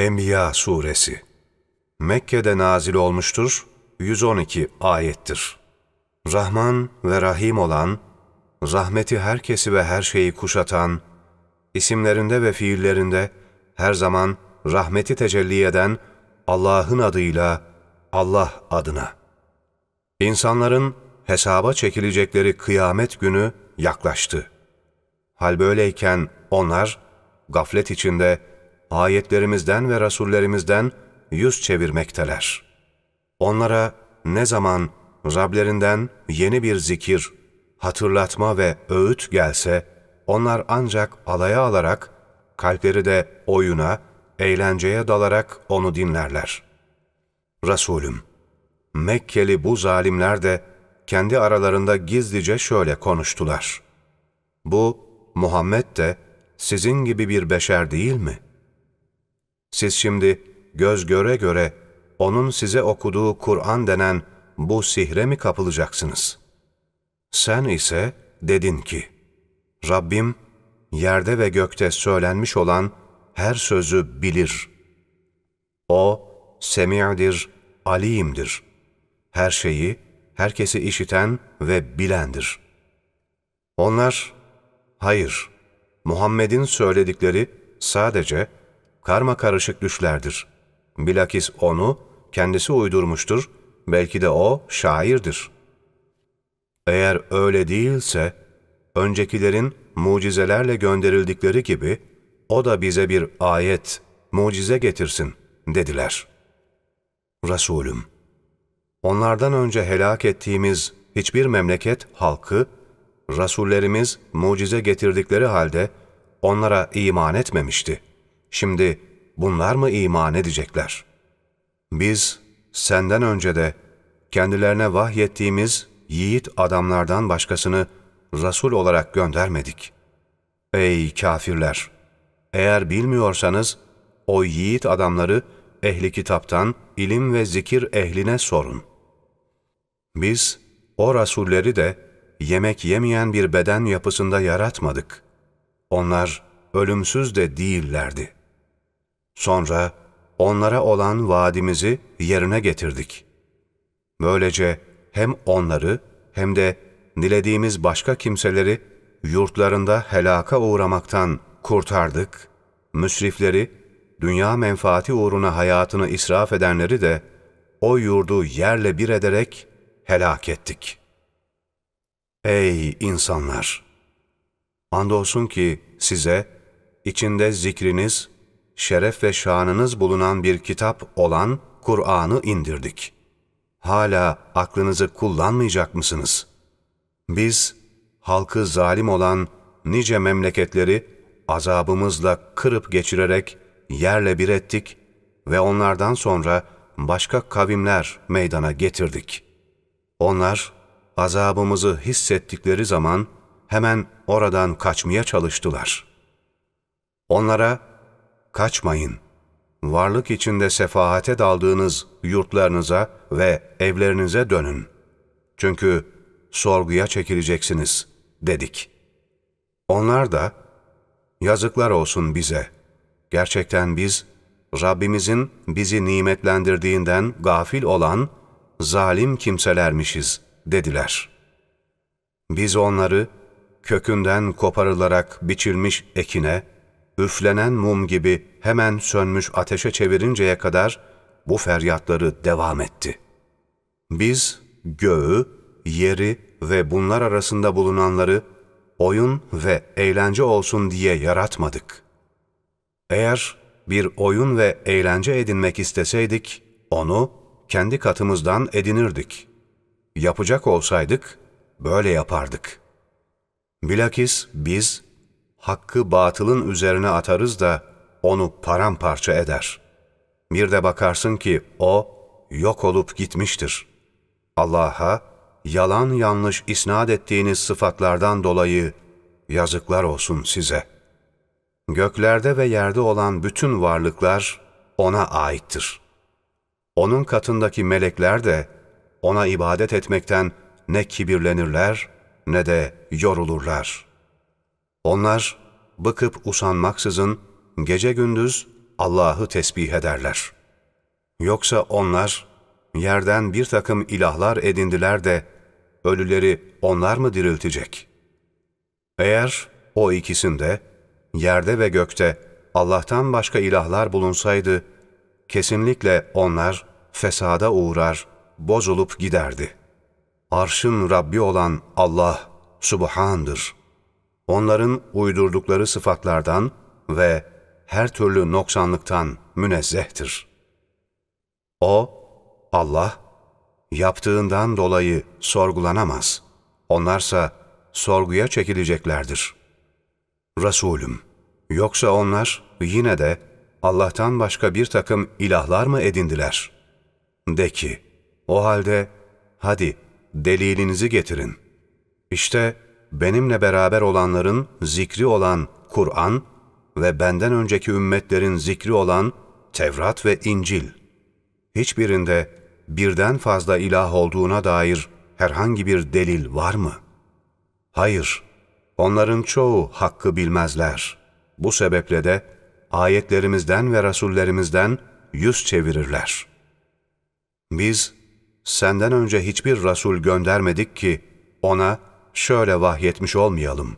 Enbiya Suresi Mekke'de nazil olmuştur, 112 ayettir. Rahman ve Rahim olan, rahmeti herkesi ve her şeyi kuşatan, isimlerinde ve fiillerinde her zaman rahmeti tecelli eden Allah'ın adıyla Allah adına. İnsanların hesaba çekilecekleri kıyamet günü yaklaştı. Hal böyleyken onlar gaflet içinde ayetlerimizden ve rasullerimizden yüz çevirmekteler. Onlara ne zaman Rablerinden yeni bir zikir, hatırlatma ve öğüt gelse, onlar ancak alaya alarak, kalpleri de oyuna, eğlenceye dalarak onu dinlerler. Resulüm, Mekkeli bu zalimler de kendi aralarında gizlice şöyle konuştular. Bu, Muhammed de sizin gibi bir beşer değil mi? Siz şimdi göz göre göre onun size okuduğu Kur'an denen bu sihre mi kapılacaksınız? Sen ise dedin ki, Rabbim yerde ve gökte söylenmiş olan her sözü bilir. O, semi'dir, alimdir. Her şeyi, herkesi işiten ve bilendir. Onlar, hayır, Muhammed'in söyledikleri sadece karma karışık düşlerdir. Bilakis onu kendisi uydurmuştur, belki de o şairdir. Eğer öyle değilse, öncekilerin mucizelerle gönderildikleri gibi, o da bize bir ayet, mucize getirsin, dediler. Resulüm, onlardan önce helak ettiğimiz hiçbir memleket halkı, Rasullerimiz mucize getirdikleri halde onlara iman etmemişti. Şimdi bunlar mı iman edecekler? Biz senden önce de kendilerine vahyettiğimiz yiğit adamlardan başkasını Resul olarak göndermedik. Ey kafirler! Eğer bilmiyorsanız o yiğit adamları ehli kitaptan ilim ve zikir ehline sorun. Biz o rasulleri de yemek yemeyen bir beden yapısında yaratmadık. Onlar ölümsüz de değillerdi. Sonra onlara olan vaadimizi yerine getirdik. Böylece hem onları hem de dilediğimiz başka kimseleri yurtlarında helaka uğramaktan kurtardık, müsrifleri, dünya menfaati uğruna hayatını israf edenleri de o yurdu yerle bir ederek helak ettik. Ey insanlar! Andolsun ki size içinde zikriniz, şeref ve şanınız bulunan bir kitap olan Kur'an'ı indirdik. Hala aklınızı kullanmayacak mısınız? Biz, halkı zalim olan nice memleketleri azabımızla kırıp geçirerek yerle bir ettik ve onlardan sonra başka kavimler meydana getirdik. Onlar, azabımızı hissettikleri zaman hemen oradan kaçmaya çalıştılar. Onlara, kaçmayın, varlık içinde sefahate daldığınız yurtlarınıza ve evlerinize dönün. Çünkü sorguya çekileceksiniz, dedik. Onlar da, yazıklar olsun bize. Gerçekten biz, Rabbimizin bizi nimetlendirdiğinden gafil olan zalim kimselermişiz, dediler. Biz onları kökünden koparılarak biçilmiş ekine, üflenen mum gibi hemen sönmüş ateşe çevirinceye kadar bu feryatları devam etti. Biz göğü, yeri ve bunlar arasında bulunanları oyun ve eğlence olsun diye yaratmadık. Eğer bir oyun ve eğlence edinmek isteseydik, onu kendi katımızdan edinirdik. Yapacak olsaydık, böyle yapardık. Bilakis biz, hakkı batılın üzerine atarız da onu paramparça eder. Bir de bakarsın ki o yok olup gitmiştir. Allah'a yalan yanlış isnat ettiğiniz sıfatlardan dolayı yazıklar olsun size. Göklerde ve yerde olan bütün varlıklar O'na aittir. Onun katındaki melekler de O'na ibadet etmekten ne kibirlenirler ne de yorulurlar. Onlar bıkıp usanmaksızın gece gündüz Allah'ı tesbih ederler. Yoksa onlar yerden bir takım ilahlar edindiler de ölüleri onlar mı diriltecek? Eğer o ikisinde, yerde ve gökte Allah'tan başka ilahlar bulunsaydı, kesinlikle onlar fesada uğrar, bozulup giderdi. Arşın Rabbi olan Allah Subhan'dır. Onların uydurdukları sıfatlardan ve her türlü noksanlıktan münezzehtir. O, Allah, yaptığından dolayı sorgulanamaz. Onlarsa sorguya çekileceklerdir. Resulüm, yoksa onlar yine de Allah'tan başka bir takım ilahlar mı edindiler? De ki, o halde hadi delilinizi getirin. İşte benimle beraber olanların zikri olan Kur'an ve benden önceki ümmetlerin zikri olan Tevrat ve İncil. Hiçbirinde birden fazla ilah olduğuna dair herhangi bir delil var mı? Hayır, onların çoğu hakkı bilmezler. Bu sebeple de ayetlerimizden ve rasullerimizden yüz çevirirler. Biz senden önce hiçbir rasul göndermedik ki ona şöyle vahyetmiş olmayalım.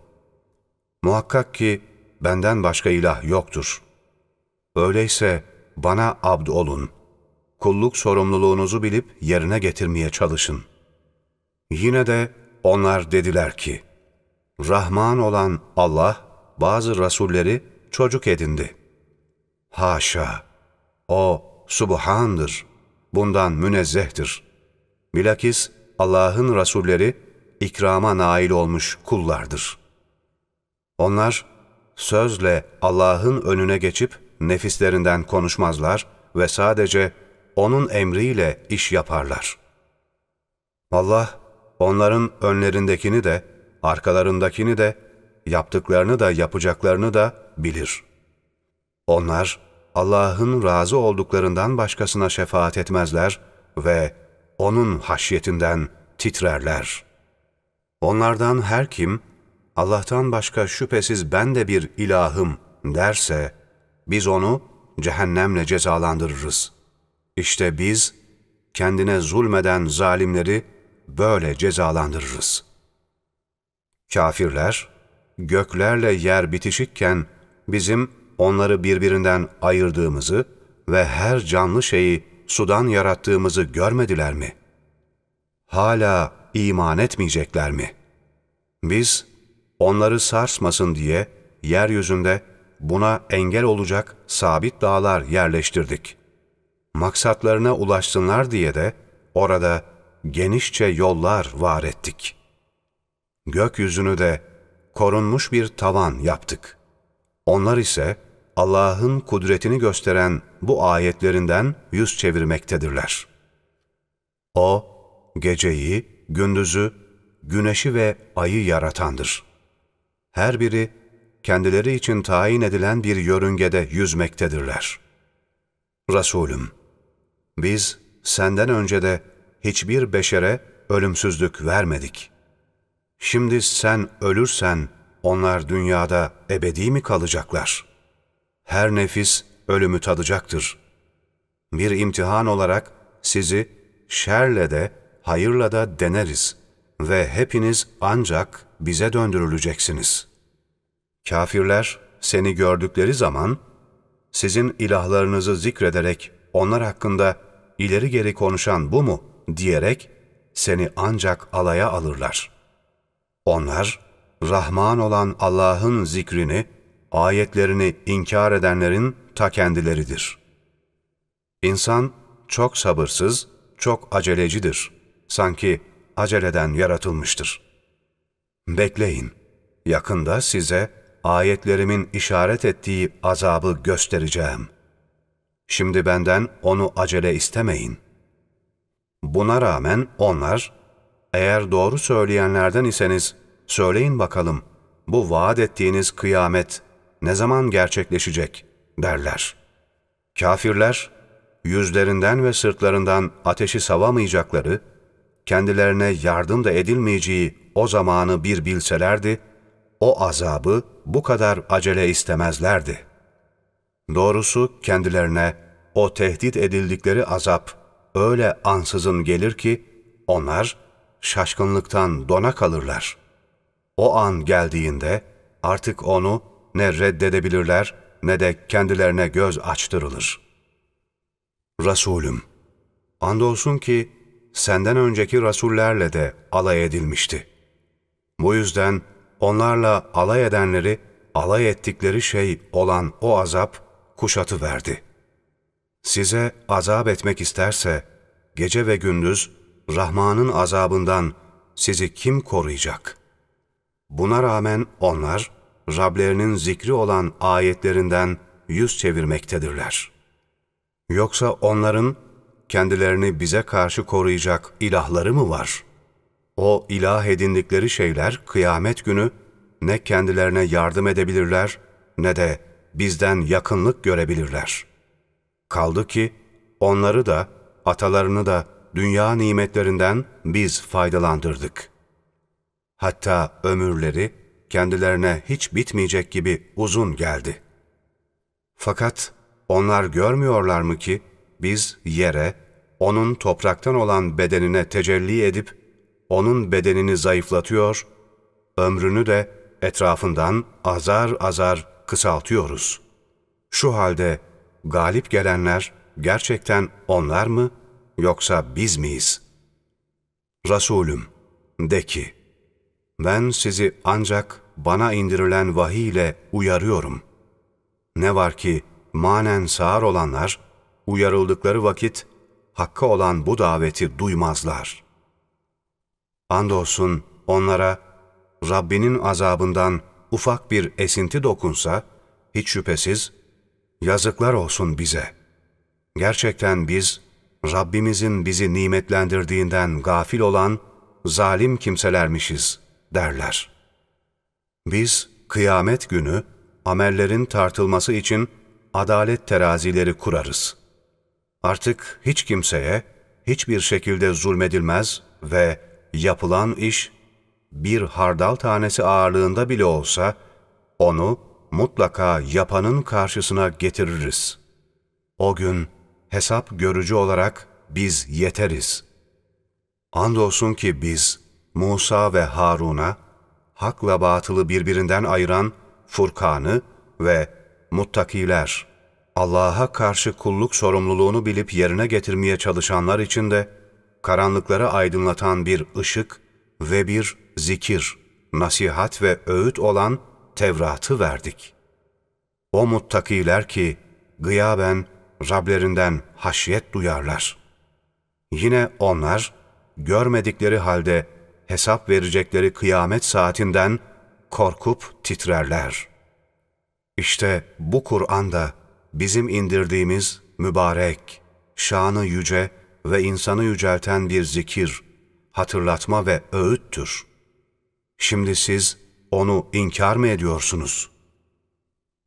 Muhakkak ki benden başka ilah yoktur. Öyleyse bana abd olun. Kulluk sorumluluğunuzu bilip yerine getirmeye çalışın. Yine de onlar dediler ki, Rahman olan Allah bazı rasulleri çocuk edindi. Haşa! O subhandır, bundan münezzehtir. Bilakis Allah'ın rasulleri ikrama nail olmuş kullardır. Onlar sözle Allah'ın önüne geçip nefislerinden konuşmazlar ve sadece O'nun emriyle iş yaparlar. Allah onların önlerindekini de, arkalarındakini de, yaptıklarını da yapacaklarını da bilir. Onlar Allah'ın razı olduklarından başkasına şefaat etmezler ve O'nun haşyetinden titrerler. Onlardan her kim, Allah'tan başka şüphesiz ben de bir ilahım derse, biz onu cehennemle cezalandırırız. İşte biz kendine zulmeden zalimleri böyle cezalandırırız. Kafirler, göklerle yer bitişikken bizim onları birbirinden ayırdığımızı ve her canlı şeyi sudan yarattığımızı görmediler mi? Hala iman etmeyecekler mi? Biz onları sarsmasın diye yeryüzünde buna engel olacak sabit dağlar yerleştirdik. Maksatlarına ulaşsınlar diye de orada genişçe yollar var ettik. Gökyüzünü de korunmuş bir tavan yaptık. Onlar ise Allah'ın kudretini gösteren bu ayetlerinden yüz çevirmektedirler. O, geceyi, gündüzü, güneşi ve ayı yaratandır. Her biri kendileri için tayin edilen bir yörüngede yüzmektedirler. Resulüm, biz senden önce de hiçbir beşere ölümsüzlük vermedik. Şimdi sen ölürsen onlar dünyada ebedi mi kalacaklar? Her nefis ölümü tadacaktır. Bir imtihan olarak sizi şerle de hayırla da deneriz ve hepiniz ancak bize döndürüleceksiniz. Kafirler seni gördükleri zaman sizin ilahlarınızı zikrederek onlar hakkında ileri geri konuşan bu mu diyerek seni ancak alaya alırlar. Onlar Rahman olan Allah'ın zikrini, ayetlerini inkar edenlerin ta kendileridir. İnsan çok sabırsız, çok acelecidir. Sanki aceleden yaratılmıştır. Bekleyin, yakında size ayetlerimin işaret ettiği azabı göstereceğim. Şimdi benden onu acele istemeyin. Buna rağmen onlar, eğer doğru söyleyenlerden iseniz, söyleyin bakalım, bu vaat ettiğiniz kıyamet ne zaman gerçekleşecek derler. Kafirler, yüzlerinden ve sırtlarından ateşi savamayacakları, kendilerine yardım da edilmeyeceği o zamanı bir bilselerdi, o azabı bu kadar acele istemezlerdi. Doğrusu kendilerine o tehdit edildikleri azap öyle ansızın gelir ki onlar şaşkınlıktan dona kalırlar. O an geldiğinde artık onu ne reddedebilirler ne de kendilerine göz açtırılır. Resulüm, andolsun ki senden önceki rasullerle de alay edilmişti. Bu yüzden onlarla alay edenleri alay ettikleri şey olan o azap kuşatı verdi. Size azap etmek isterse gece ve gündüz Rahman'ın azabından sizi kim koruyacak? Buna rağmen onlar Rablerinin zikri olan ayetlerinden yüz çevirmektedirler. Yoksa onların kendilerini bize karşı koruyacak ilahları mı var? O ilah edindikleri şeyler kıyamet günü ne kendilerine yardım edebilirler ne de bizden yakınlık görebilirler. Kaldı ki onları da atalarını da dünya nimetlerinden biz faydalandırdık. Hatta ömürleri kendilerine hiç bitmeyecek gibi uzun geldi. Fakat onlar görmüyorlar mı ki biz yere, onun topraktan olan bedenine tecelli edip, onun bedenini zayıflatıyor, ömrünü de etrafından azar azar kısaltıyoruz. Şu halde galip gelenler gerçekten onlar mı yoksa biz miyiz? Resulüm, de ki, ben sizi ancak bana indirilen vahiy ile uyarıyorum. Ne var ki manen sağır olanlar, uyarıldıkları vakit hakka olan bu daveti duymazlar. Andolsun onlara Rabbinin azabından ufak bir esinti dokunsa, hiç şüphesiz yazıklar olsun bize. Gerçekten biz, Rabbimizin bizi nimetlendirdiğinden gafil olan zalim kimselermişiz derler. Biz kıyamet günü amellerin tartılması için adalet terazileri kurarız. Artık hiç kimseye hiçbir şekilde zulmedilmez ve yapılan iş bir hardal tanesi ağırlığında bile olsa onu mutlaka yapanın karşısına getiririz. O gün hesap görücü olarak biz yeteriz. Andolsun ki biz Musa ve Harun'a hakla batılı birbirinden ayıran Furkan'ı ve muttakiler, Allah'a karşı kulluk sorumluluğunu bilip yerine getirmeye çalışanlar için de karanlıkları aydınlatan bir ışık ve bir zikir, nasihat ve öğüt olan Tevrat'ı verdik. O muttakiler ki gıyaben Rablerinden haşyet duyarlar. Yine onlar görmedikleri halde hesap verecekleri kıyamet saatinden korkup titrerler. İşte bu Kur'an'da bizim indirdiğimiz mübarek, şanı yüce ve insanı yücelten bir zikir, hatırlatma ve öğüttür. Şimdi siz onu inkar mı ediyorsunuz?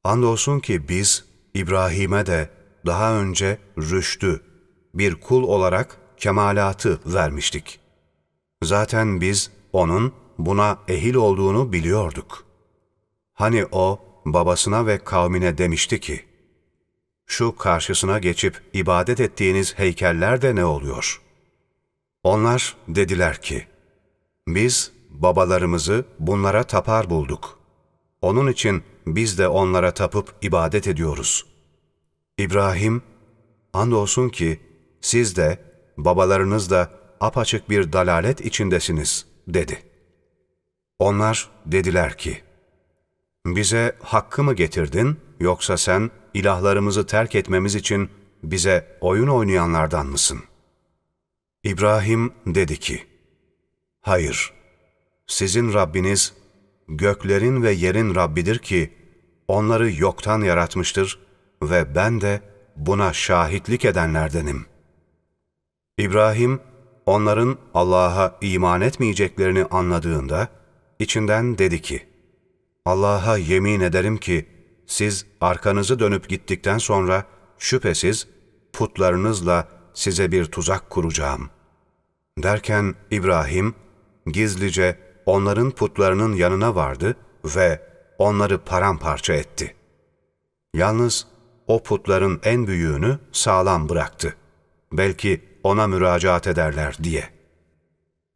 Andolsun ki biz İbrahim'e de daha önce rüştü, bir kul olarak kemalatı vermiştik. Zaten biz onun buna ehil olduğunu biliyorduk. Hani o babasına ve kavmine demişti ki, şu karşısına geçip ibadet ettiğiniz heykeller de ne oluyor? Onlar dediler ki, biz babalarımızı bunlara tapar bulduk. Onun için biz de onlara tapıp ibadet ediyoruz. İbrahim, andolsun ki siz de babalarınız da apaçık bir dalalet içindesiniz, dedi. Onlar dediler ki, bize hakkı mı getirdin yoksa sen ilahlarımızı terk etmemiz için bize oyun oynayanlardan mısın? İbrahim dedi ki, hayır, sizin Rabbiniz göklerin ve yerin Rabbidir ki onları yoktan yaratmıştır ve ben de buna şahitlik edenlerdenim. İbrahim, onların Allah'a iman etmeyeceklerini anladığında, içinden dedi ki, Allah'a yemin ederim ki, siz arkanızı dönüp gittikten sonra şüphesiz putlarınızla size bir tuzak kuracağım. Derken İbrahim gizlice onların putlarının yanına vardı ve onları paramparça etti. Yalnız o putların en büyüğünü sağlam bıraktı. Belki ona müracaat ederler diye.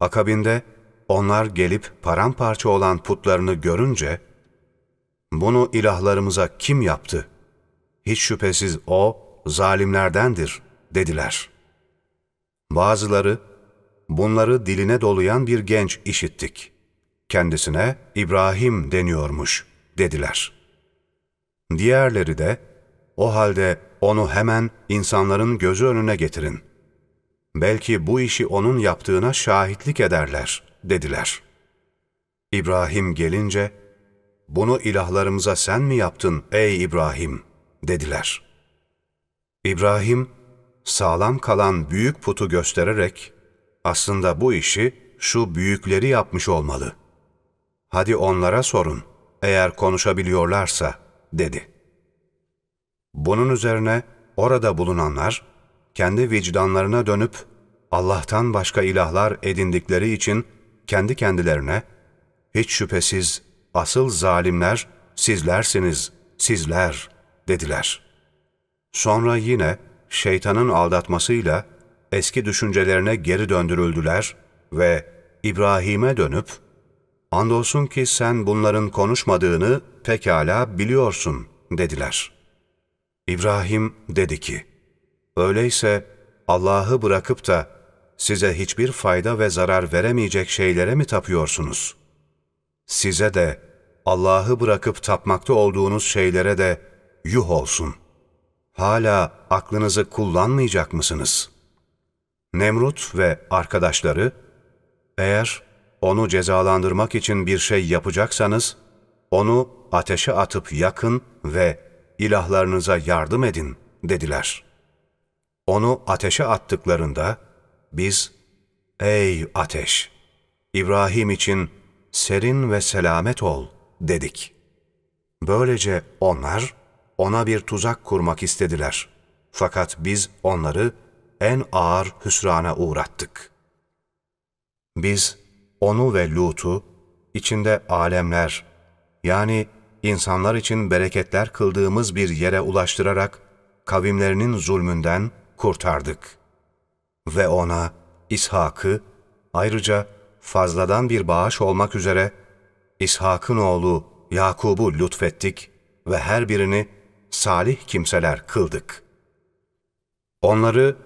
Akabinde onlar gelip paramparça olan putlarını görünce, bunu ilahlarımıza kim yaptı? Hiç şüphesiz o zalimlerdendir dediler. Bazıları, bunları diline dolayan bir genç işittik. Kendisine İbrahim deniyormuş dediler. Diğerleri de, o halde onu hemen insanların gözü önüne getirin. Belki bu işi onun yaptığına şahitlik ederler, dediler. İbrahim gelince, bunu ilahlarımıza sen mi yaptın ey İbrahim, dediler. İbrahim, sağlam kalan büyük putu göstererek, aslında bu işi şu büyükleri yapmış olmalı. Hadi onlara sorun, eğer konuşabiliyorlarsa, dedi.'' Bunun üzerine orada bulunanlar kendi vicdanlarına dönüp Allah'tan başka ilahlar edindikleri için kendi kendilerine hiç şüphesiz asıl zalimler sizlersiniz, sizler dediler. Sonra yine şeytanın aldatmasıyla eski düşüncelerine geri döndürüldüler ve İbrahim'e dönüp, andolsun ki sen bunların konuşmadığını pekala biliyorsun dediler.'' İbrahim dedi ki, Öyleyse Allah'ı bırakıp da size hiçbir fayda ve zarar veremeyecek şeylere mi tapıyorsunuz? Size de Allah'ı bırakıp tapmakta olduğunuz şeylere de yuh olsun. Hala aklınızı kullanmayacak mısınız? Nemrut ve arkadaşları, eğer onu cezalandırmak için bir şey yapacaksanız, onu ateşe atıp yakın ve ilahlarınıza yardım edin dediler. Onu ateşe attıklarında biz, ey ateş, İbrahim için serin ve selamet ol dedik. Böylece onlar ona bir tuzak kurmak istediler. Fakat biz onları en ağır hüsrana uğrattık. Biz onu ve Lut'u içinde alemler yani insanlar için bereketler kıldığımız bir yere ulaştırarak kavimlerinin zulmünden kurtardık. Ve ona İshak'ı ayrıca fazladan bir bağış olmak üzere İshak'ın oğlu Yakub'u lütfettik ve her birini salih kimseler kıldık. Onları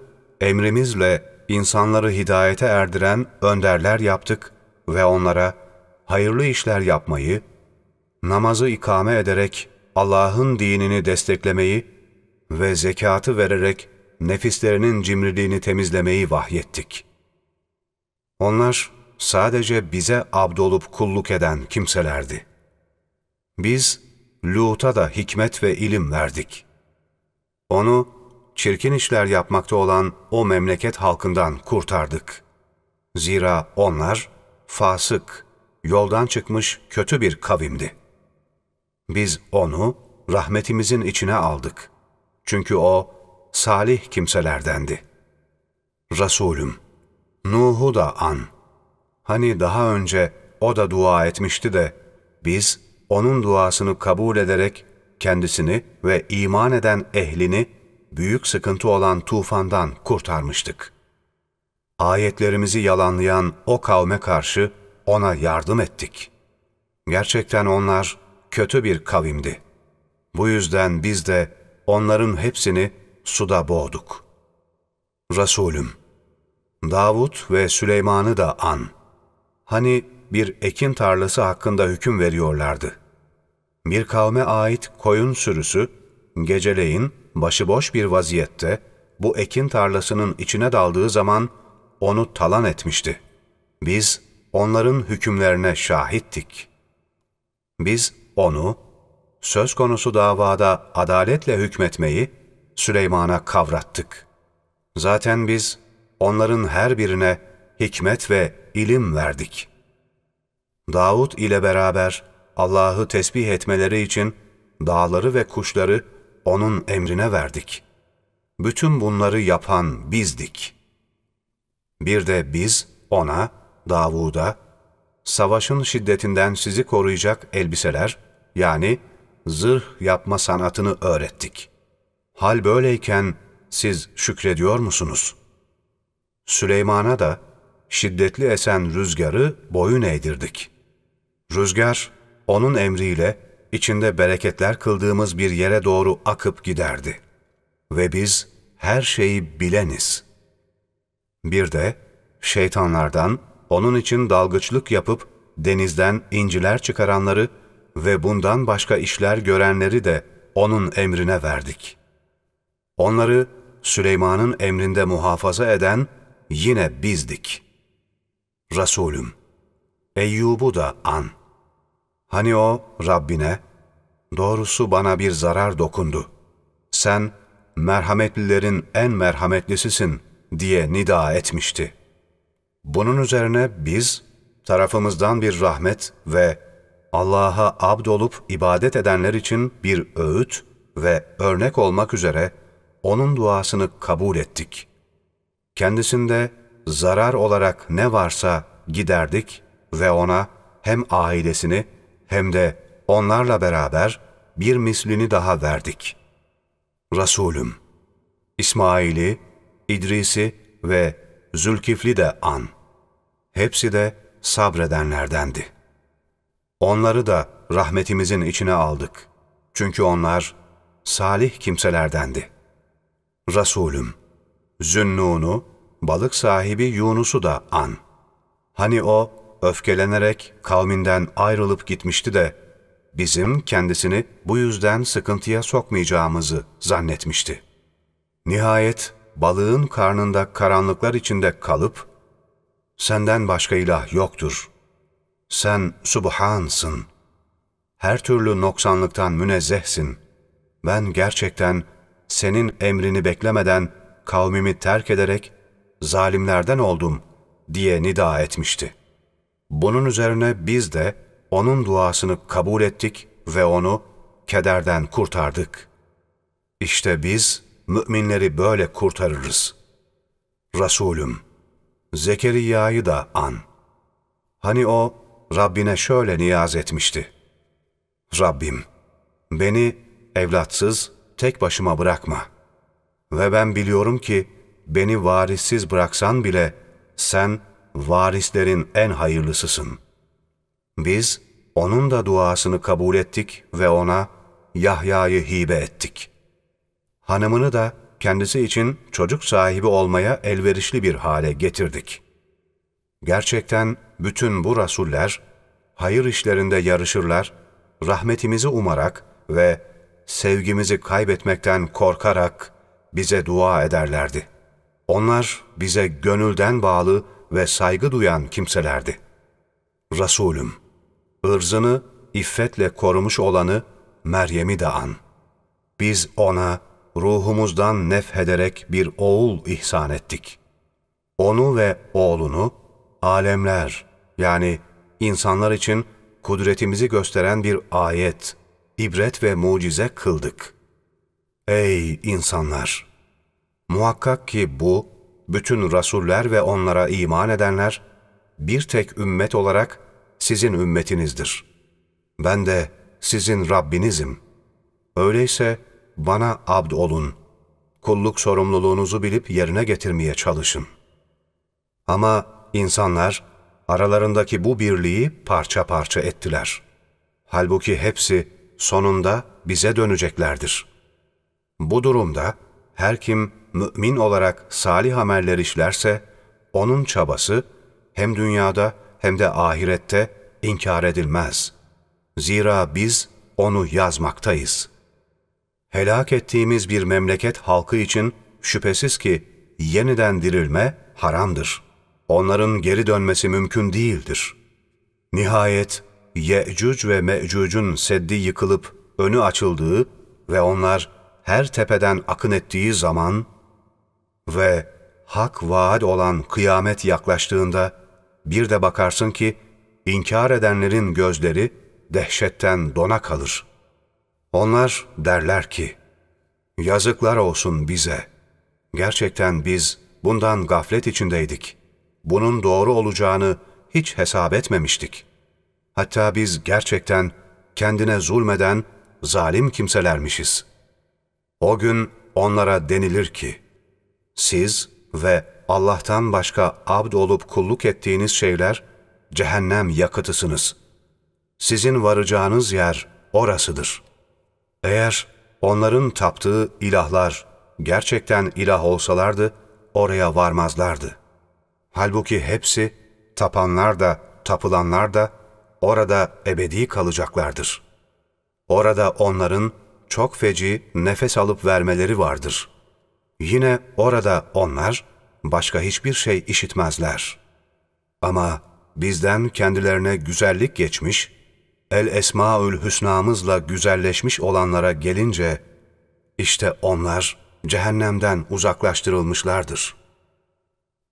emrimizle insanları hidayete erdiren önderler yaptık ve onlara hayırlı işler yapmayı, namazı ikame ederek Allah'ın dinini desteklemeyi ve zekatı vererek nefislerinin cimriliğini temizlemeyi vahyettik. Onlar sadece bize abdolup kulluk eden kimselerdi. Biz Lut'a da hikmet ve ilim verdik. Onu çirkin işler yapmakta olan o memleket halkından kurtardık. Zira onlar fasık, yoldan çıkmış kötü bir kavimdi.'' Biz onu rahmetimizin içine aldık. Çünkü o salih kimselerdendi. Resulüm, Nuh'u da an. Hani daha önce o da dua etmişti de biz onun duasını kabul ederek kendisini ve iman eden ehlini büyük sıkıntı olan tufandan kurtarmıştık. Ayetlerimizi yalanlayan o kavme karşı ona yardım ettik. Gerçekten onlar kötü bir kavimdi. Bu yüzden biz de onların hepsini suda boğduk. Resulüm, Davut ve Süleyman'ı da an. Hani bir ekin tarlası hakkında hüküm veriyorlardı. Bir kavme ait koyun sürüsü, geceleyin başıboş bir vaziyette bu ekin tarlasının içine daldığı zaman onu talan etmişti. Biz onların hükümlerine şahittik. Biz onu, söz konusu davada adaletle hükmetmeyi Süleyman'a kavrattık. Zaten biz onların her birine hikmet ve ilim verdik. Davud ile beraber Allah'ı tesbih etmeleri için dağları ve kuşları onun emrine verdik. Bütün bunları yapan bizdik. Bir de biz ona, Davud'a, savaşın şiddetinden sizi koruyacak elbiseler, yani zırh yapma sanatını öğrettik. Hal böyleyken siz şükrediyor musunuz? Süleyman'a da şiddetli esen rüzgarı boyun eğdirdik. Rüzgar, onun emriyle içinde bereketler kıldığımız bir yere doğru akıp giderdi. Ve biz her şeyi bileniz. Bir de şeytanlardan onun için dalgıçlık yapıp denizden inciler çıkaranları ve bundan başka işler görenleri de onun emrine verdik. Onları Süleyman'ın emrinde muhafaza eden yine bizdik. Resulüm, Eyyub'u da an. Hani o Rabbine, doğrusu bana bir zarar dokundu. Sen merhametlilerin en merhametlisisin diye nida etmişti. Bunun üzerine biz tarafımızdan bir rahmet ve Allah'a abd olup ibadet edenler için bir öğüt ve örnek olmak üzere onun duasını kabul ettik. Kendisinde zarar olarak ne varsa giderdik ve ona hem ailesini hem de onlarla beraber bir mislini daha verdik. Resulüm, İsmail'i, İdris'i ve Zülkifli de an. Hepsi de sabredenlerdendi. Onları da rahmetimizin içine aldık. Çünkü onlar salih kimselerdendi. Resulüm, Zünnun'u, balık sahibi Yunus'u da an. Hani o öfkelenerek kavminden ayrılıp gitmişti de bizim kendisini bu yüzden sıkıntıya sokmayacağımızı zannetmişti. Nihayet balığın karnında karanlıklar içinde kalıp, senden başka ilah yoktur. Sen Subhansın. Her türlü noksanlıktan münezzehsin. Ben gerçekten senin emrini beklemeden kavmimi terk ederek zalimlerden oldum diye nida etmişti. Bunun üzerine biz de onun duasını kabul ettik ve onu kederden kurtardık. İşte biz müminleri böyle kurtarırız. Resulüm, Zekeriya'yı da an. Hani o Rabbine şöyle niyaz etmişti. Rabbim, beni evlatsız, tek başıma bırakma. Ve ben biliyorum ki beni varissiz bıraksan bile sen varislerin en hayırlısısın. Biz onun da duasını kabul ettik ve ona Yahya'yı hibe ettik. Hanımını da kendisi için çocuk sahibi olmaya elverişli bir hale getirdik. Gerçekten bütün bu rasuller hayır işlerinde yarışırlar, rahmetimizi umarak ve sevgimizi kaybetmekten korkarak bize dua ederlerdi. Onlar bize gönülden bağlı ve saygı duyan kimselerdi. Resulüm, ırzını iffetle korumuş olanı Meryem'i de an. Biz ona ruhumuzdan nefhederek bir oğul ihsan ettik. Onu ve oğlunu alemler yani insanlar için kudretimizi gösteren bir ayet, ibret ve mucize kıldık. Ey insanlar! Muhakkak ki bu, bütün rasuller ve onlara iman edenler, bir tek ümmet olarak sizin ümmetinizdir. Ben de sizin Rabbinizim. Öyleyse bana abd olun. Kulluk sorumluluğunuzu bilip yerine getirmeye çalışın. Ama insanlar aralarındaki bu birliği parça parça ettiler. Halbuki hepsi sonunda bize döneceklerdir. Bu durumda her kim mümin olarak salih ameller işlerse, onun çabası hem dünyada hem de ahirette inkar edilmez. Zira biz onu yazmaktayız. Helak ettiğimiz bir memleket halkı için şüphesiz ki yeniden dirilme haramdır. Onların geri dönmesi mümkün değildir. Nihayet Ye'cuc ve Me'cuc'un seddi yıkılıp önü açıldığı ve onlar her tepeden akın ettiği zaman ve hak vaad olan kıyamet yaklaştığında bir de bakarsın ki inkar edenlerin gözleri dehşetten dona kalır. Onlar derler ki, yazıklar olsun bize. Gerçekten biz bundan gaflet içindeydik. Bunun doğru olacağını hiç hesap etmemiştik. Hatta biz gerçekten kendine zulmeden zalim kimselermişiz. O gün onlara denilir ki, siz ve Allah'tan başka abd olup kulluk ettiğiniz şeyler cehennem yakıtısınız. Sizin varacağınız yer orasıdır. Eğer onların taptığı ilahlar gerçekten ilah olsalardı, oraya varmazlardı. Halbuki hepsi, tapanlar da, tapılanlar da orada ebedi kalacaklardır. Orada onların çok feci nefes alıp vermeleri vardır. Yine orada onlar başka hiçbir şey işitmezler. Ama bizden kendilerine güzellik geçmiş, El Esmaül Hüsna'mızla güzelleşmiş olanlara gelince, işte onlar cehennemden uzaklaştırılmışlardır.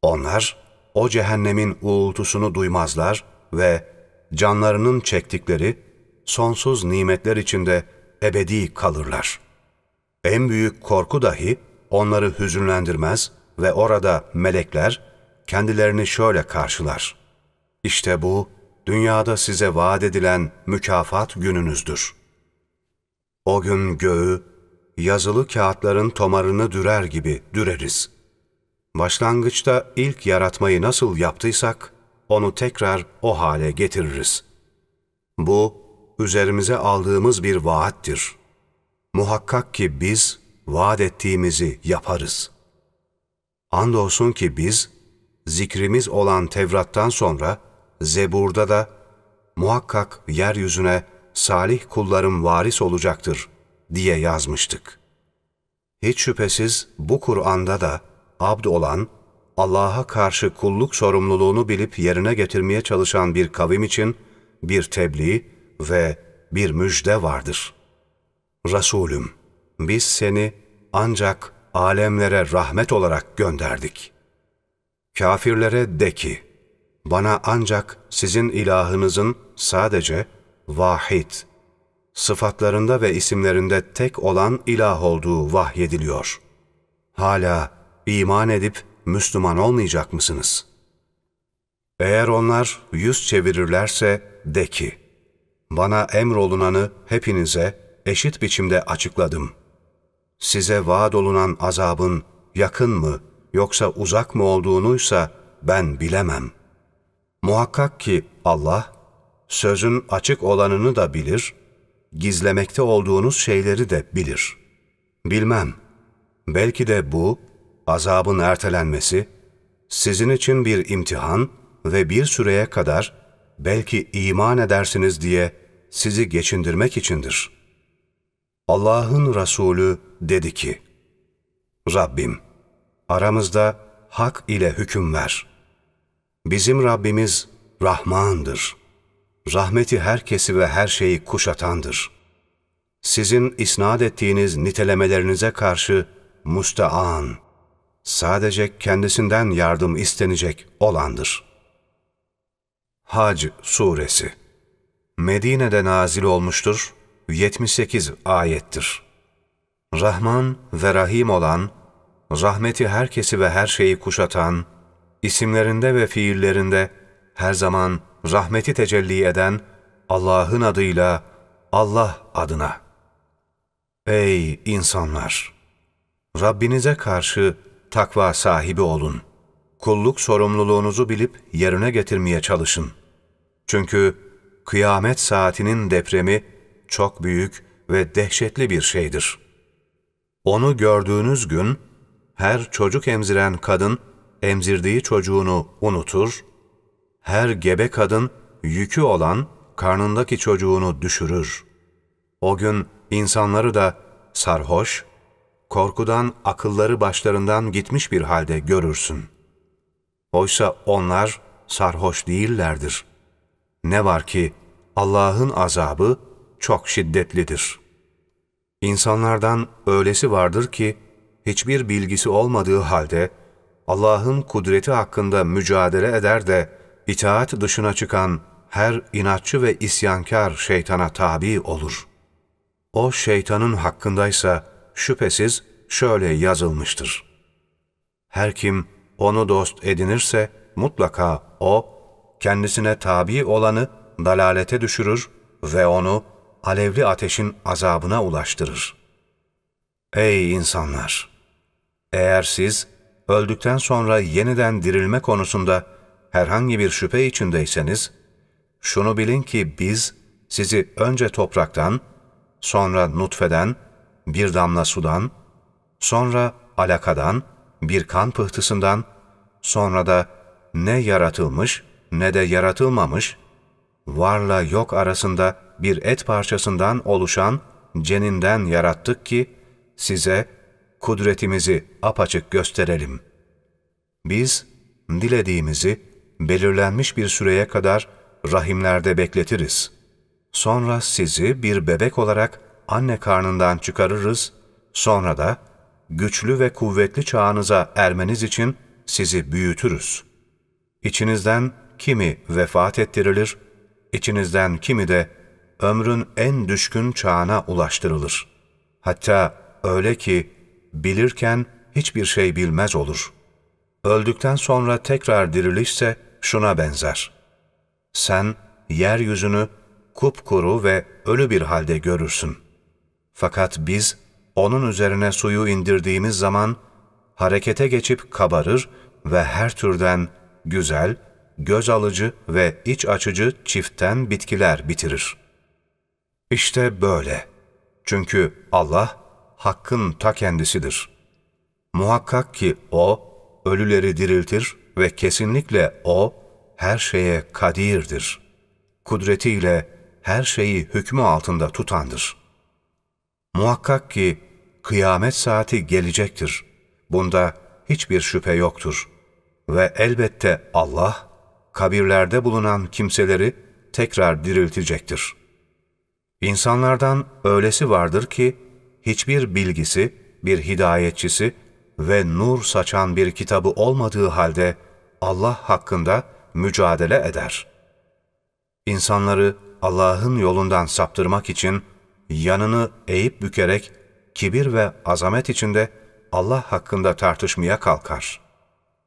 Onlar o cehennemin uğultusunu duymazlar ve canlarının çektikleri sonsuz nimetler içinde ebedi kalırlar. En büyük korku dahi onları hüzünlendirmez ve orada melekler kendilerini şöyle karşılar. İşte bu, dünyada size vaat edilen mükafat gününüzdür. O gün göğü, yazılı kağıtların tomarını dürer gibi düreriz. Başlangıçta ilk yaratmayı nasıl yaptıysak, onu tekrar o hale getiririz. Bu, üzerimize aldığımız bir vaattir. Muhakkak ki biz, vaat ettiğimizi yaparız. Andolsun ki biz, zikrimiz olan Tevrat'tan sonra, Zebur'da da, muhakkak yeryüzüne salih kullarım varis olacaktır diye yazmıştık. Hiç şüphesiz bu Kur'an'da da abd olan, Allah'a karşı kulluk sorumluluğunu bilip yerine getirmeye çalışan bir kavim için bir tebliğ ve bir müjde vardır. Resulüm, biz seni ancak alemlere rahmet olarak gönderdik. Kafirlere de ki, bana ancak sizin ilahınızın sadece vahid, sıfatlarında ve isimlerinde tek olan ilah olduğu vahyediliyor. Hala iman edip Müslüman olmayacak mısınız? Eğer onlar yüz çevirirlerse de ki, bana emrolunanı hepinize eşit biçimde açıkladım. Size vaat olunan azabın yakın mı yoksa uzak mı olduğunuysa ben bilemem. Muhakkak ki Allah, sözün açık olanını da bilir, gizlemekte olduğunuz şeyleri de bilir. Bilmem, belki de bu, azabın ertelenmesi, sizin için bir imtihan ve bir süreye kadar belki iman edersiniz diye sizi geçindirmek içindir. Allah'ın Resulü dedi ki, Rabbim, aramızda hak ile hüküm ver. Bizim Rabbimiz Rahmandır. Rahmeti herkesi ve her şeyi kuşatandır. Sizin isnat ettiğiniz nitelemelerinize karşı müstean, sadece kendisinden yardım istenecek olandır. Hac Suresi Medine'de nazil olmuştur, 78 ayettir. Rahman ve Rahim olan, rahmeti herkesi ve her şeyi kuşatan, isimlerinde ve fiillerinde her zaman rahmeti tecelli eden Allah'ın adıyla Allah adına. Ey insanlar! Rabbinize karşı takva sahibi olun. Kulluk sorumluluğunuzu bilip yerine getirmeye çalışın. Çünkü kıyamet saatinin depremi çok büyük ve dehşetli bir şeydir. Onu gördüğünüz gün, her çocuk emziren kadın emzirdiği çocuğunu unutur, her gebe kadın yükü olan karnındaki çocuğunu düşürür. O gün insanları da sarhoş, korkudan akılları başlarından gitmiş bir halde görürsün. Oysa onlar sarhoş değillerdir. Ne var ki Allah'ın azabı çok şiddetlidir. İnsanlardan öylesi vardır ki, hiçbir bilgisi olmadığı halde, Allah'ın kudreti hakkında mücadele eder de, itaat dışına çıkan her inatçı ve isyankar şeytana tabi olur. O şeytanın hakkındaysa, şüphesiz şöyle yazılmıştır. Her kim onu dost edinirse mutlaka o, kendisine tabi olanı dalalete düşürür ve onu alevli ateşin azabına ulaştırır. Ey insanlar! Eğer siz öldükten sonra yeniden dirilme konusunda herhangi bir şüphe içindeyseniz, şunu bilin ki biz sizi önce topraktan, sonra nutfeden, bir damla sudan, sonra alakadan, bir kan pıhtısından, sonra da ne yaratılmış ne de yaratılmamış, varla yok arasında bir et parçasından oluşan ceninden yarattık ki, size kudretimizi apaçık gösterelim. Biz, dilediğimizi belirlenmiş bir süreye kadar rahimlerde bekletiriz. Sonra sizi bir bebek olarak anne karnından çıkarırız, sonra da güçlü ve kuvvetli çağınıza ermeniz için sizi büyütürüz. İçinizden kimi vefat ettirilir, içinizden kimi de ömrün en düşkün çağına ulaştırılır. Hatta öyle ki bilirken hiçbir şey bilmez olur. Öldükten sonra tekrar dirilişse şuna benzer. Sen yeryüzünü kupkuru ve ölü bir halde görürsün. Fakat biz onun üzerine suyu indirdiğimiz zaman harekete geçip kabarır ve her türden güzel, göz alıcı ve iç açıcı çiftten bitkiler bitirir. İşte böyle. Çünkü Allah Hakk'ın ta kendisidir. Muhakkak ki O, ölüleri diriltir ve kesinlikle O, her şeye kadirdir. Kudretiyle her şeyi hükmü altında tutandır. Muhakkak ki kıyamet saati gelecektir. Bunda hiçbir şüphe yoktur. Ve elbette Allah, kabirlerde bulunan kimseleri tekrar diriltecektir. İnsanlardan öylesi vardır ki, hiçbir bilgisi, bir hidayetçisi ve nur saçan bir kitabı olmadığı halde Allah hakkında mücadele eder. İnsanları Allah'ın yolundan saptırmak için yanını eğip bükerek kibir ve azamet içinde Allah hakkında tartışmaya kalkar.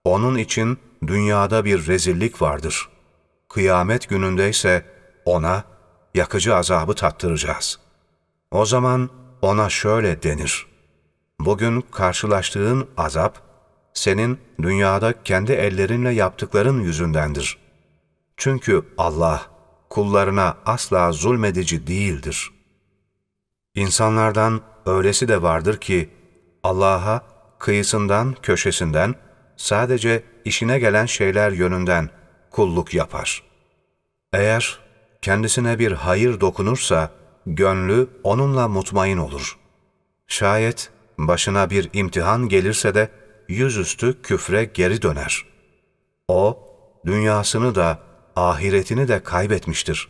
Onun için dünyada bir rezillik vardır. Kıyamet gününde ise ona yakıcı azabı tattıracağız. O zaman ona şöyle denir. Bugün karşılaştığın azap, senin dünyada kendi ellerinle yaptıkların yüzündendir. Çünkü Allah kullarına asla zulmedici değildir. İnsanlardan öylesi de vardır ki, Allah'a kıyısından, köşesinden, sadece işine gelen şeyler yönünden kulluk yapar. Eğer kendisine bir hayır dokunursa, gönlü onunla mutmain olur. Şayet başına bir imtihan gelirse de yüzüstü küfre geri döner. O, dünyasını da ahiretini de kaybetmiştir.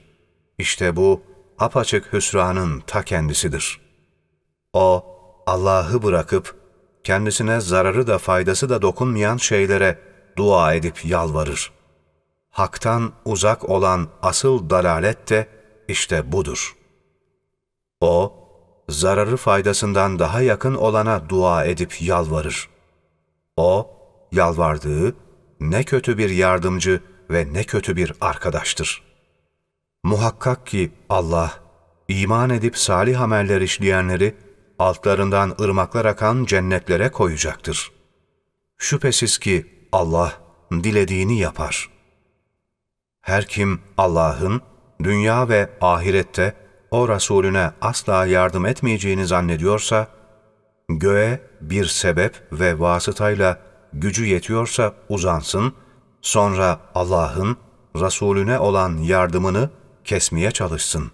İşte bu apaçık hüsranın ta kendisidir. O, Allah'ı bırakıp kendisine zararı da faydası da dokunmayan şeylere dua edip yalvarır. Hak'tan uzak olan asıl dalalet de işte budur. O, zararı faydasından daha yakın olana dua edip yalvarır. O, yalvardığı ne kötü bir yardımcı ve ne kötü bir arkadaştır. Muhakkak ki Allah, iman edip salih ameller işleyenleri altlarından ırmaklar akan cennetlere koyacaktır. Şüphesiz ki Allah dilediğini yapar. Her kim Allah'ın dünya ve ahirette o Resulüne asla yardım etmeyeceğini zannediyorsa, göğe bir sebep ve vasıtayla gücü yetiyorsa uzansın, sonra Allah'ın Resulüne olan yardımını kesmeye çalışsın.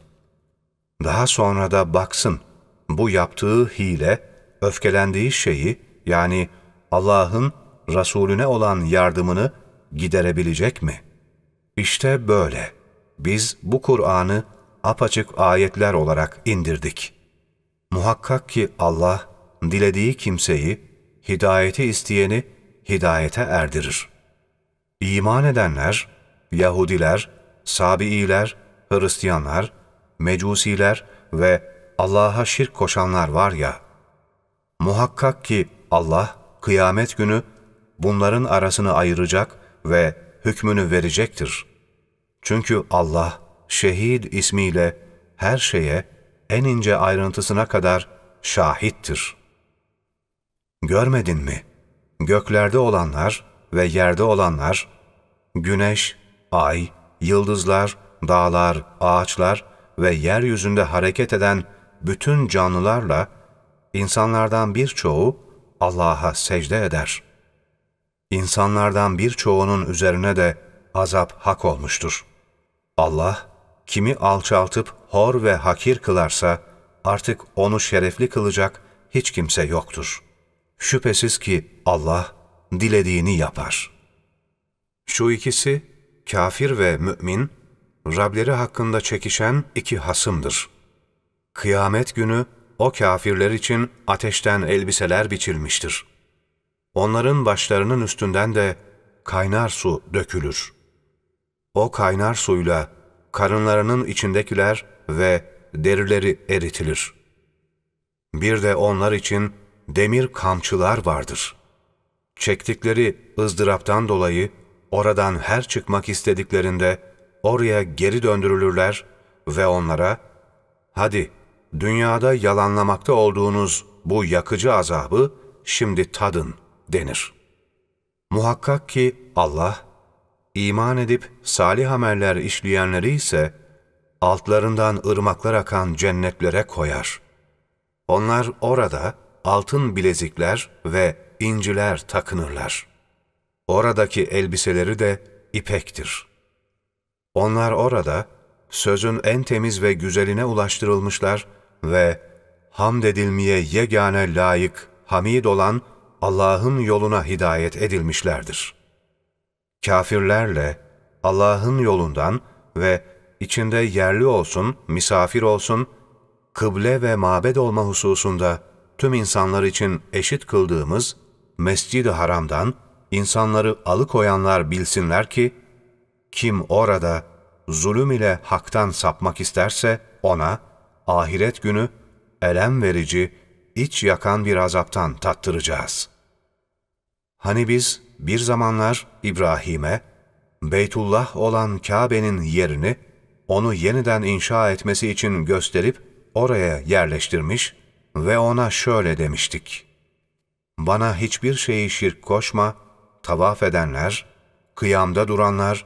Daha sonra da baksın, bu yaptığı hile, öfkelendiği şeyi, yani Allah'ın Resulüne olan yardımını giderebilecek mi? İşte böyle. Biz bu Kur'an'ı apaçık ayetler olarak indirdik. Muhakkak ki Allah, dilediği kimseyi, hidayeti isteyeni hidayete erdirir. İman edenler, Yahudiler, Sabi'iler, Hristiyanlar, Mecusiler ve Allah'a şirk koşanlar var ya, muhakkak ki Allah kıyamet günü bunların arasını ayıracak ve hükmünü verecektir. Çünkü Allah şehid ismiyle her şeye en ince ayrıntısına kadar şahittir. Görmedin mi? Göklerde olanlar ve yerde olanlar, güneş, ay, yıldızlar, dağlar, ağaçlar ve yeryüzünde hareket eden bütün canlılarla insanlardan birçoğu Allah'a secde eder. İnsanlardan birçoğunun üzerine de azap hak olmuştur. Allah, kimi alçaltıp hor ve hakir kılarsa, artık onu şerefli kılacak hiç kimse yoktur. Şüphesiz ki Allah, dilediğini yapar. Şu ikisi, kafir ve mümin, Rableri hakkında çekişen iki hasımdır. Kıyamet günü o kafirler için ateşten elbiseler biçilmiştir. Onların başlarının üstünden de kaynar su dökülür. O kaynar suyla karınlarının içindekiler ve derileri eritilir. Bir de onlar için demir kamçılar vardır. Çektikleri ızdıraptan dolayı oradan her çıkmak istediklerinde oraya geri döndürülürler ve onlara, hadi dünyada yalanlamakta olduğunuz bu yakıcı azabı şimdi tadın denir. Muhakkak ki Allah, iman edip salih ameller işleyenleri ise altlarından ırmaklar akan cennetlere koyar. Onlar orada altın bilezikler ve inciler takınırlar. Oradaki elbiseleri de ipektir. Onlar orada sözün en temiz ve güzeline ulaştırılmışlar ve hamd edilmeye yegane layık, hamid olan Allah'ın yoluna hidayet edilmişlerdir. Kafirlerle Allah'ın yolundan ve içinde yerli olsun, misafir olsun, kıble ve mabed olma hususunda tüm insanlar için eşit kıldığımız Mescid-i Haram'dan insanları alıkoyanlar bilsinler ki, kim orada zulüm ile haktan sapmak isterse ona ahiret günü elem verici, iç yakan bir azaptan tattıracağız. Hani biz bir zamanlar İbrahim'e Beytullah olan Kabe'nin yerini onu yeniden inşa etmesi için gösterip oraya yerleştirmiş ve ona şöyle demiştik. Bana hiçbir şeyi şirk koşma, tavaf edenler, kıyamda duranlar,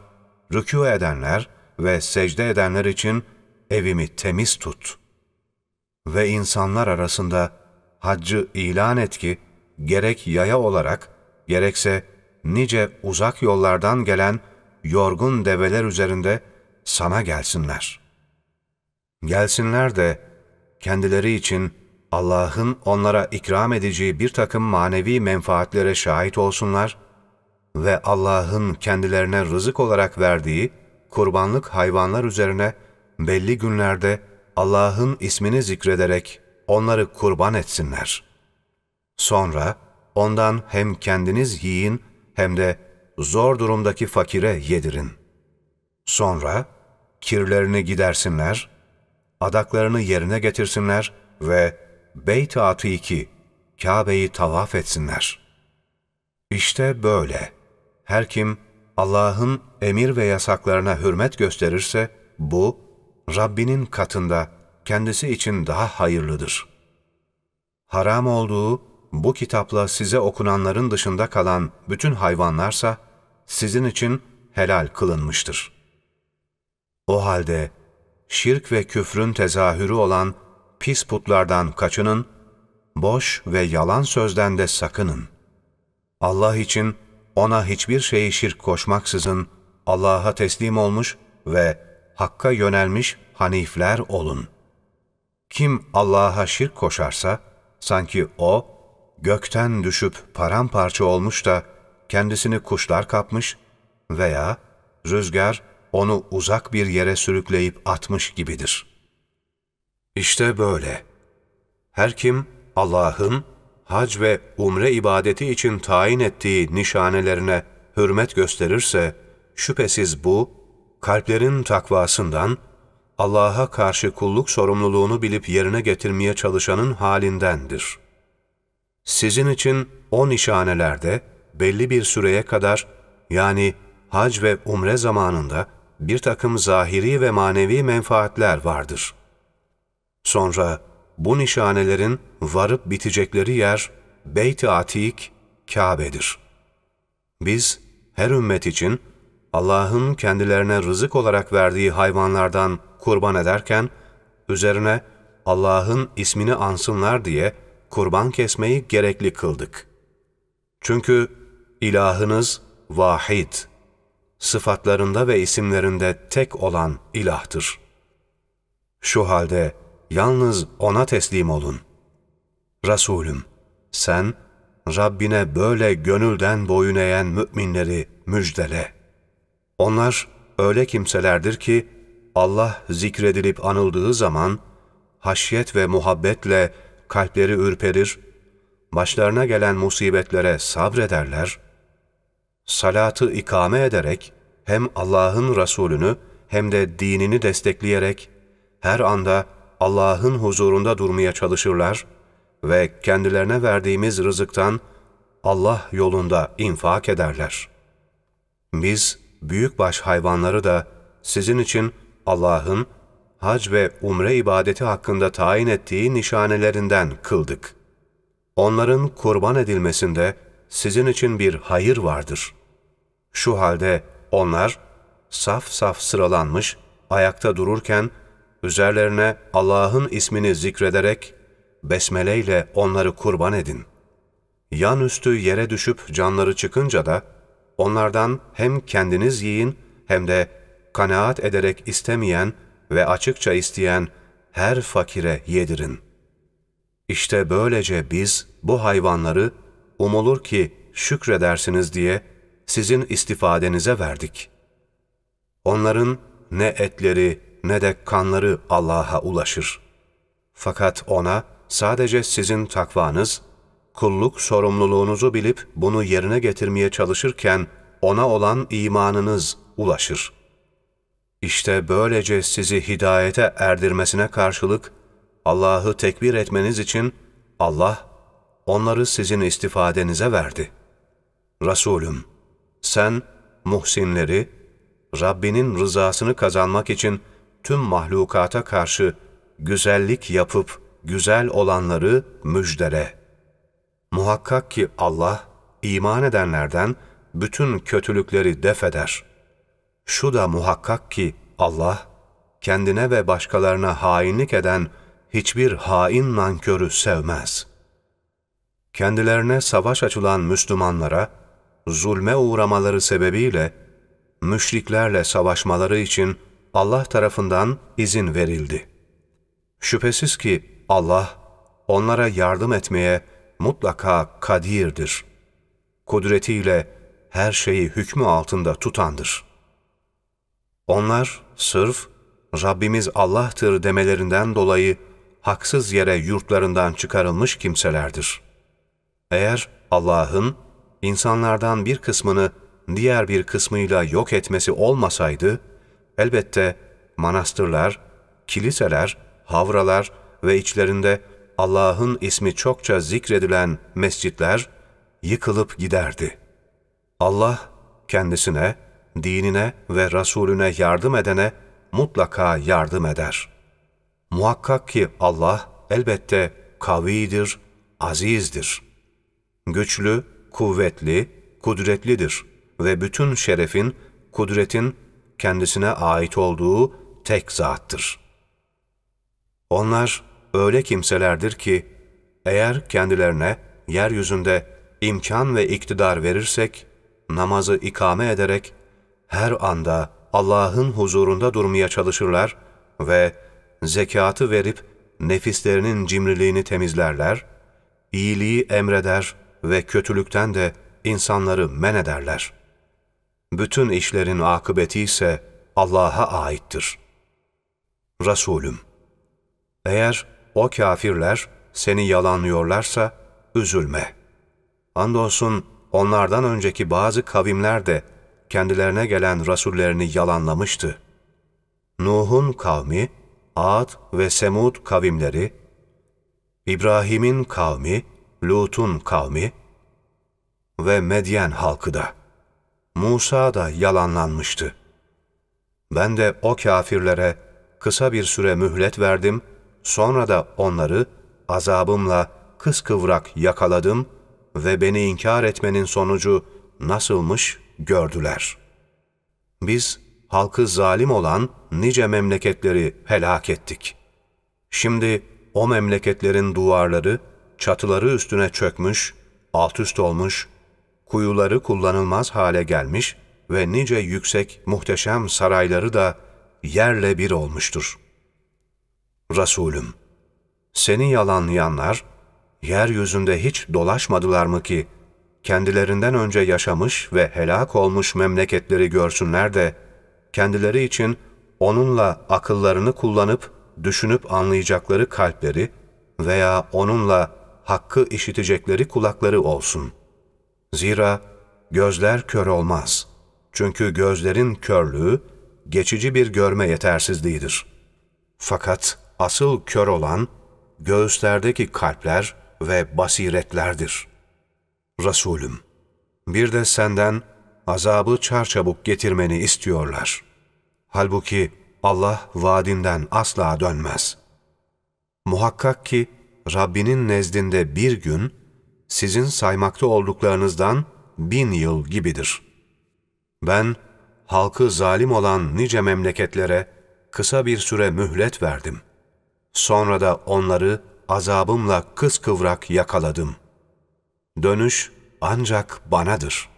rükû edenler ve secde edenler için evimi temiz tut. Ve insanlar arasında haccı ilan et ki, gerek yaya olarak, gerekse nice uzak yollardan gelen yorgun develer üzerinde sana gelsinler. Gelsinler de kendileri için Allah'ın onlara ikram edeceği bir takım manevi menfaatlere şahit olsunlar ve Allah'ın kendilerine rızık olarak verdiği kurbanlık hayvanlar üzerine belli günlerde Allah'ın ismini zikrederek onları kurban etsinler. Sonra ondan hem kendiniz yiyin hem de zor durumdaki fakire yedirin. Sonra kirlerini gidersinler, adaklarını yerine getirsinler ve Beyt-i Atiki, Kabe'yi tavaf etsinler. İşte böyle. Her kim Allah'ın emir ve yasaklarına hürmet gösterirse, bu, Rabbinin katında kendisi için daha hayırlıdır. Haram olduğu, bu kitapla size okunanların dışında kalan bütün hayvanlarsa, sizin için helal kılınmıştır. O halde, şirk ve küfrün tezahürü olan pis putlardan kaçının, boş ve yalan sözden de sakının. Allah için, ona hiçbir şeyi şirk koşmaksızın Allah'a teslim olmuş ve Hakk'a yönelmiş hanifler olun. Kim Allah'a şirk koşarsa, sanki o, gökten düşüp paramparça olmuş da kendisini kuşlar kapmış veya rüzgar onu uzak bir yere sürükleyip atmış gibidir. İşte böyle. Her kim Allah'ın hac ve umre ibadeti için tayin ettiği nişanelerine hürmet gösterirse, şüphesiz bu, kalplerin takvasından, Allah'a karşı kulluk sorumluluğunu bilip yerine getirmeye çalışanın halindendir. Sizin için o nişanelerde belli bir süreye kadar, yani hac ve umre zamanında bir takım zahiri ve manevi menfaatler vardır. Sonra bu nişanelerin varıp bitecekleri yer Beyt-i Atik, Kabe'dir. Biz her ümmet için Allah'ın kendilerine rızık olarak verdiği hayvanlardan kurban ederken, üzerine Allah'ın ismini ansınlar diye kurban kesmeyi gerekli kıldık. Çünkü ilahınız vahid, sıfatlarında ve isimlerinde tek olan ilahtır. Şu halde yalnız O'na teslim olun. Resulüm, sen Rabbine böyle gönülden boyun eğen müminleri müjdele. Onlar öyle kimselerdir ki Allah zikredilip anıldığı zaman haşyet ve muhabbetle kalpleri ürperir, başlarına gelen musibetlere sabrederler, salatı ikame ederek hem Allah'ın Resulünü hem de dinini destekleyerek her anda Allah'ın huzurunda durmaya çalışırlar ve kendilerine verdiğimiz rızıktan Allah yolunda infak ederler. Biz büyükbaş hayvanları da sizin için Allah'ın hac ve umre ibadeti hakkında tayin ettiği nişanelerinden kıldık. Onların kurban edilmesinde sizin için bir hayır vardır. Şu halde onlar saf saf sıralanmış, ayakta dururken, üzerlerine Allah'ın ismini zikrederek, besmele ile onları kurban edin. Yan üstü yere düşüp canları çıkınca da, onlardan hem kendiniz yiyin hem de kanaat ederek istemeyen ve açıkça isteyen her fakire yedirin. İşte böylece biz bu hayvanları umulur ki şükredersiniz diye sizin istifadenize verdik. Onların ne etleri ne de kanları Allah'a ulaşır. Fakat O'na sadece sizin takvanız, kulluk sorumluluğunuzu bilip bunu yerine getirmeye çalışırken O'na olan imanınız ulaşır. İşte böylece sizi hidayete erdirmesine karşılık Allah'ı tekbir etmeniz için Allah onları sizin istifadenize verdi. Resulüm, sen muhsinleri, Rabbinin rızasını kazanmak için tüm mahlukata karşı güzellik yapıp güzel olanları müjdele. Muhakkak ki Allah, iman edenlerden bütün kötülükleri def eder. Şu da muhakkak ki Allah, kendine ve başkalarına hainlik eden hiçbir hain nankörü sevmez. Kendilerine savaş açılan Müslümanlara, zulme uğramaları sebebiyle, müşriklerle savaşmaları için Allah tarafından izin verildi. Şüphesiz ki Allah, onlara yardım etmeye mutlaka kadirdir. Kudretiyle her şeyi hükmü altında tutandır. Onlar sırf Rabbimiz Allah'tır demelerinden dolayı haksız yere yurtlarından çıkarılmış kimselerdir. Eğer Allah'ın insanlardan bir kısmını diğer bir kısmıyla yok etmesi olmasaydı, elbette manastırlar, kiliseler, havralar ve içlerinde Allah'ın ismi çokça zikredilen mescitler yıkılıp giderdi. Allah kendisine, dinine ve Resulüne yardım edene mutlaka yardım eder. Muhakkak ki Allah elbette kavidir, azizdir. Güçlü, kuvvetli, kudretlidir ve bütün şerefin, kudretin kendisine ait olduğu tek zattır. Onlar öyle kimselerdir ki, eğer kendilerine yeryüzünde imkan ve iktidar verirsek, namazı ikame ederek her anda Allah'ın huzurunda durmaya çalışırlar ve zekatı verip nefislerinin cimriliğini temizlerler, iyiliği emreder ve kötülükten de insanları men ederler. Bütün işlerin akıbeti ise Allah'a aittir. Resulüm, eğer o kafirler seni yalanlıyorlarsa üzülme. Andolsun onlardan önceki bazı kavimler de kendilerine gelen rasullerini yalanlamıştı. Nuh'un kavmi, Ad ve Semud kavimleri, İbrahim'in kavmi, Lut'un kavmi ve Medyen halkı da. Musa da yalanlanmıştı. Ben de o kafirlere kısa bir süre mühlet verdim, sonra da onları azabımla kıskıvrak yakaladım ve beni inkar etmenin sonucu nasılmış gördüler. Biz halkı zalim olan nice memleketleri helak ettik. Şimdi o memleketlerin duvarları, çatıları üstüne çökmüş, alt üst olmuş, kuyuları kullanılmaz hale gelmiş ve nice yüksek muhteşem sarayları da yerle bir olmuştur. Resulüm, seni yalanlayanlar, yeryüzünde hiç dolaşmadılar mı ki, kendilerinden önce yaşamış ve helak olmuş memleketleri görsünler de, kendileri için onunla akıllarını kullanıp, düşünüp anlayacakları kalpleri veya onunla hakkı işitecekleri kulakları olsun. Zira gözler kör olmaz. Çünkü gözlerin körlüğü, geçici bir görme yetersizliğidir. Fakat asıl kör olan, göğüslerdeki kalpler ve basiretlerdir. Resulüm, bir de senden azabı çarçabuk getirmeni istiyorlar. Halbuki Allah vaadinden asla dönmez. Muhakkak ki Rabbinin nezdinde bir gün, sizin saymakta olduklarınızdan bin yıl gibidir. Ben, halkı zalim olan nice memleketlere kısa bir süre mühlet verdim. Sonra da onları azabımla kıskıvrak yakaladım. Dönüş ancak banadır.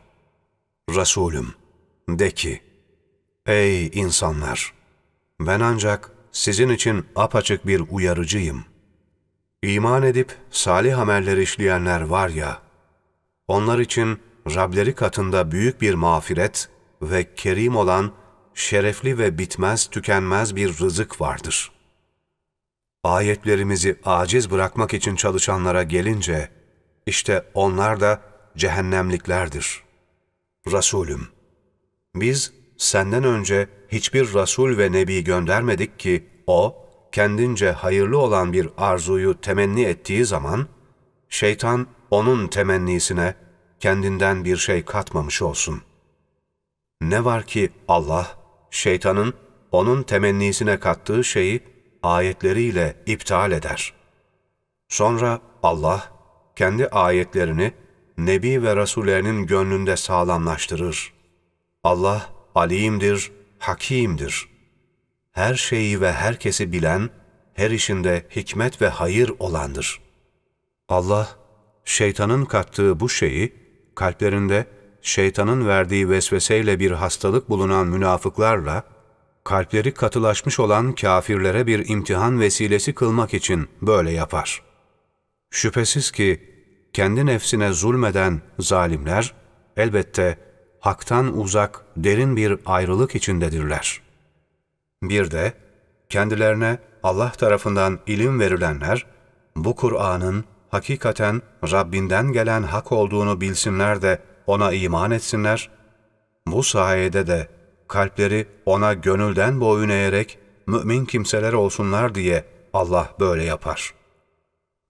Resulüm, de ki, Ey insanlar! Ben ancak sizin için apaçık bir uyarıcıyım. İman edip salih ameller işleyenler var ya, onlar için Rableri katında büyük bir mağfiret ve kerim olan şerefli ve bitmez tükenmez bir rızık vardır. Ayetlerimizi aciz bırakmak için çalışanlara gelince, işte onlar da cehennemliklerdir. Resulüm, biz senden önce hiçbir Resul ve Nebi göndermedik ki o, kendince hayırlı olan bir arzuyu temenni ettiği zaman, şeytan onun temennisine kendinden bir şey katmamış olsun. Ne var ki Allah, şeytanın onun temennisine kattığı şeyi ayetleriyle iptal eder. Sonra Allah, kendi ayetlerini Nebi ve Rasullerinin gönlünde sağlamlaştırır. Allah alimdir, hakimdir. Her şeyi ve herkesi bilen, her işinde hikmet ve hayır olandır. Allah, şeytanın kattığı bu şeyi, kalplerinde şeytanın verdiği vesveseyle bir hastalık bulunan münafıklarla, kalpleri katılaşmış olan kafirlere bir imtihan vesilesi kılmak için böyle yapar. Şüphesiz ki kendi nefsine zulmeden zalimler, elbette haktan uzak derin bir ayrılık içindedirler. Bir de kendilerine Allah tarafından ilim verilenler, bu Kur'an'ın hakikaten Rabbinden gelen hak olduğunu bilsinler de ona iman etsinler, bu sayede de kalpleri ona gönülden boyun eğerek mümin kimseler olsunlar diye Allah böyle yapar.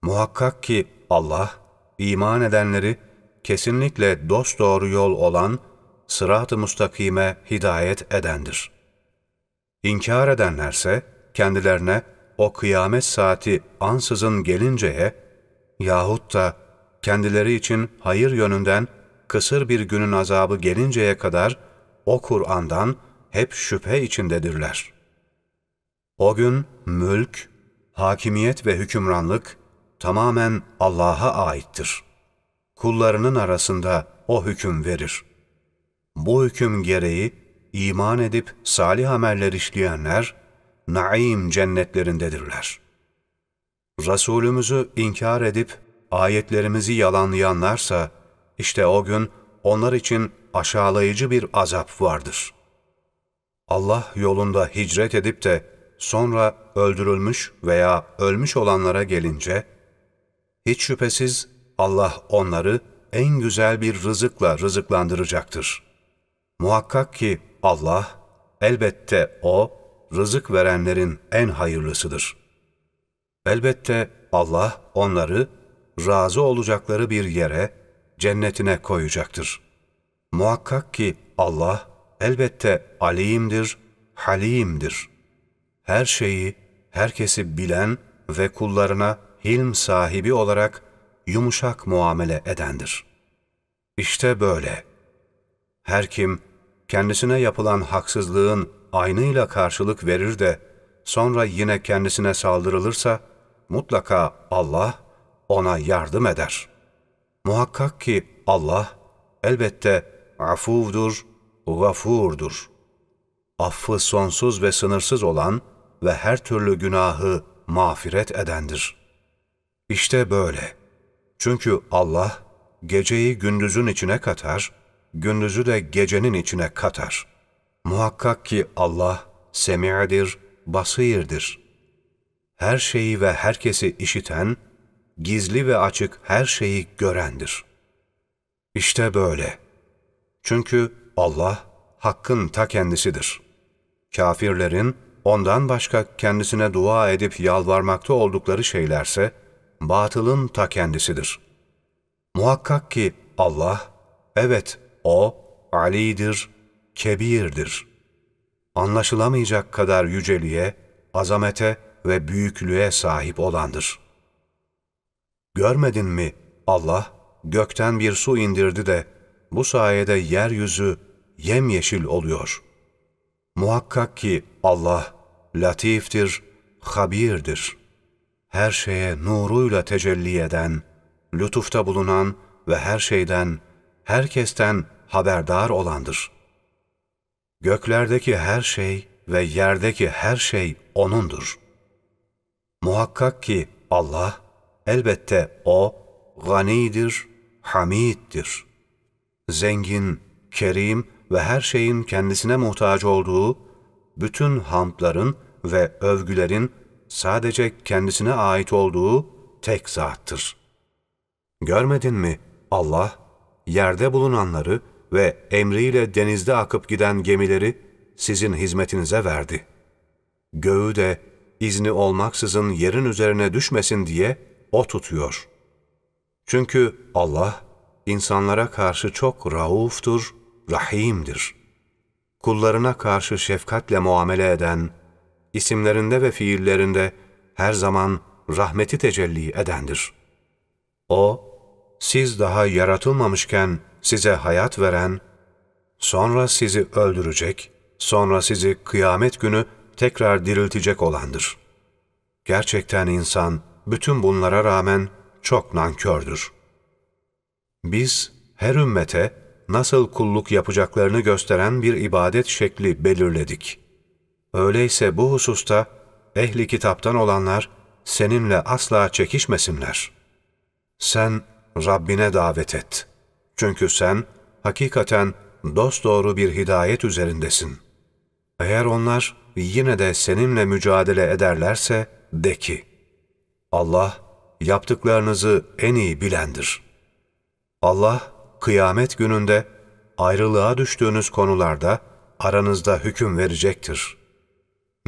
Muhakkak ki Allah, iman edenleri kesinlikle dosdoğru yol olan sırat-ı mustakime hidayet edendir. İnkar edenlerse kendilerine o kıyamet saati ansızın gelinceye yahut da kendileri için hayır yönünden kısır bir günün azabı gelinceye kadar o Kur'an'dan hep şüphe içindedirler. O gün mülk, hakimiyet ve hükümranlık tamamen Allah'a aittir. Kullarının arasında o hüküm verir. Bu hüküm gereği iman edip salih ameller işleyenler, naim cennetlerindedirler. Resulümüzü inkar edip ayetlerimizi yalanlayanlarsa, işte o gün onlar için aşağılayıcı bir azap vardır. Allah yolunda hicret edip de sonra öldürülmüş veya ölmüş olanlara gelince, hiç şüphesiz Allah onları en güzel bir rızıkla rızıklandıracaktır. Muhakkak ki Allah, elbette O, rızık verenlerin en hayırlısıdır. Elbette Allah onları razı olacakları bir yere, cennetine koyacaktır. Muhakkak ki Allah elbette alimdir, halimdir. Her şeyi, herkesi bilen ve kullarına hilm sahibi olarak yumuşak muamele edendir. İşte böyle. Her kim kendisine yapılan haksızlığın aynıyla karşılık verir de sonra yine kendisine saldırılırsa mutlaka Allah ona yardım eder. Muhakkak ki Allah elbette afuvdur, gafurdur. Affı sonsuz ve sınırsız olan ve her türlü günahı mağfiret edendir. İşte böyle. Çünkü Allah geceyi gündüzün içine katar, gündüzü de gecenin içine katar. Muhakkak ki Allah semi'dir, basirdir. Her şeyi ve herkesi işiten, gizli ve açık her şeyi görendir. İşte böyle. Çünkü Allah hakkın ta kendisidir. Kafirlerin ondan başka kendisine dua edip yalvarmakta oldukları şeylerse, batılın ta kendisidir. Muhakkak ki Allah, evet O, Ali'dir, Kebir'dir. Anlaşılamayacak kadar yüceliğe, azamete ve büyüklüğe sahip olandır. Görmedin mi Allah gökten bir su indirdi de bu sayede yeryüzü yemyeşil oluyor. Muhakkak ki Allah latiftir, habirdir. Her şeye nuruyla tecelli eden, lütufta bulunan ve her şeyden, herkesten haberdar olandır. Göklerdeki her şey ve yerdeki her şey O'nundur. Muhakkak ki Allah, elbette O, ganidir, hamiddir. Zengin, kerim ve her şeyin kendisine muhtaç olduğu, bütün hamdların ve övgülerin sadece kendisine ait olduğu tek zattır. Görmedin mi Allah, yerde bulunanları ve emriyle denizde akıp giden gemileri sizin hizmetinize verdi. Göğü de izni olmaksızın yerin üzerine düşmesin diye O tutuyor. Çünkü Allah, insanlara karşı çok rauftur, rahimdir. Kullarına karşı şefkatle muamele eden, isimlerinde ve fiillerinde her zaman rahmeti tecelli edendir. O, siz daha yaratılmamışken size hayat veren, sonra sizi öldürecek, sonra sizi kıyamet günü tekrar diriltecek olandır. Gerçekten insan bütün bunlara rağmen çok nankördür. Biz her ümmete nasıl kulluk yapacaklarını gösteren bir ibadet şekli belirledik. Öyleyse bu hususta ehli kitaptan olanlar seninle asla çekişmesinler. Sen Rabbine davet et. Çünkü sen hakikaten dosdoğru bir hidayet üzerindesin. Eğer onlar yine de seninle mücadele ederlerse de ki, Allah yaptıklarınızı en iyi bilendir. Allah kıyamet gününde ayrılığa düştüğünüz konularda aranızda hüküm verecektir.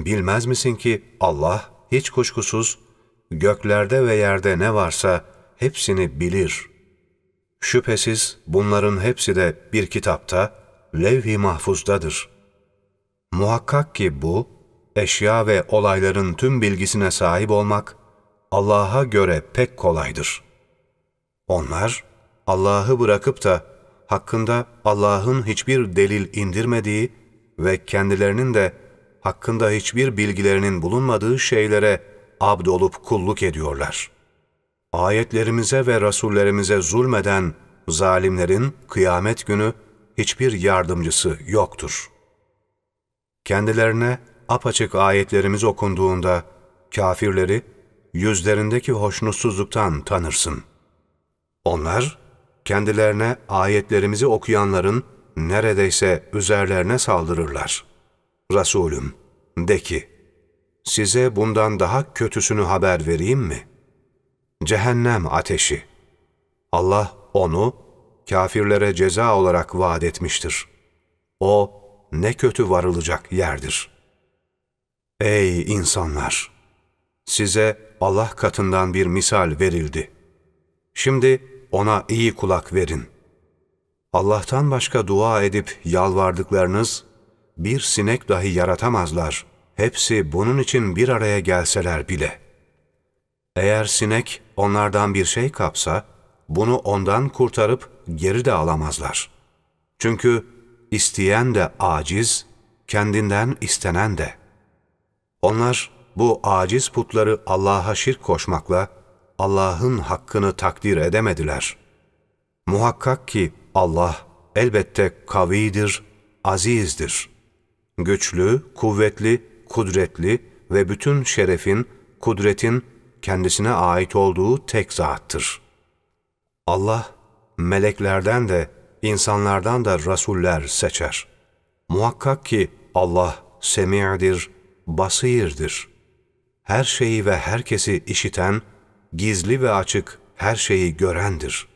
Bilmez misin ki Allah hiç kuşkusuz göklerde ve yerde ne varsa hepsini bilir. Şüphesiz bunların hepsi de bir kitapta, levh-i mahfuzdadır. Muhakkak ki bu, eşya ve olayların tüm bilgisine sahip olmak, Allah'a göre pek kolaydır. Onlar, Allah'ı bırakıp da hakkında Allah'ın hiçbir delil indirmediği ve kendilerinin de hakkında hiçbir bilgilerinin bulunmadığı şeylere abd olup kulluk ediyorlar. Ayetlerimize ve rasullerimize zulmeden zalimlerin kıyamet günü hiçbir yardımcısı yoktur. Kendilerine apaçık ayetlerimiz okunduğunda kafirleri yüzlerindeki hoşnutsuzluktan tanırsın. Onlar, kendilerine ayetlerimizi okuyanların neredeyse üzerlerine saldırırlar. Resulüm, de ki, size bundan daha kötüsünü haber vereyim mi? Cehennem ateşi. Allah onu kafirlere ceza olarak vaat etmiştir. O ne kötü varılacak yerdir. Ey insanlar! Size Allah katından bir misal verildi. Şimdi ona iyi kulak verin. Allah'tan başka dua edip yalvardıklarınız bir sinek dahi yaratamazlar. Hepsi bunun için bir araya gelseler bile. Eğer sinek onlardan bir şey kapsa, bunu ondan kurtarıp geri de alamazlar. Çünkü isteyen de aciz, kendinden istenen de. Onlar bu aciz putları Allah'a şirk koşmakla Allah'ın hakkını takdir edemediler. Muhakkak ki Allah elbette kavidir, azizdir. Güçlü, kuvvetli, kudretli ve bütün şerefin, kudretin kendisine ait olduğu tek zattır. Allah, meleklerden de, insanlardan da rasuller seçer. Muhakkak ki Allah semi'dir, basirdir. Her şeyi ve herkesi işiten, gizli ve açık her şeyi görendir.